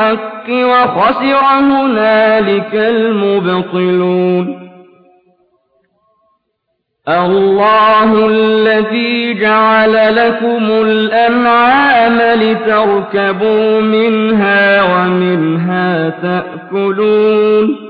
بِالْحَقِّ وَخَسِرَ هُنَالِكَ الْمُبْطِلُونَ. اللَّهُ الَّذِي جَعَلَ لَكُمُ الْأَنْعَامَ لِتَرْكَبُوا مِنْهَا وَمِنْهَا تَأْكُلُونَ.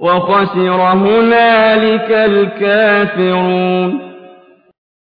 وَخَسِرَ هُنَالِكَ الْكَافِرُونَ.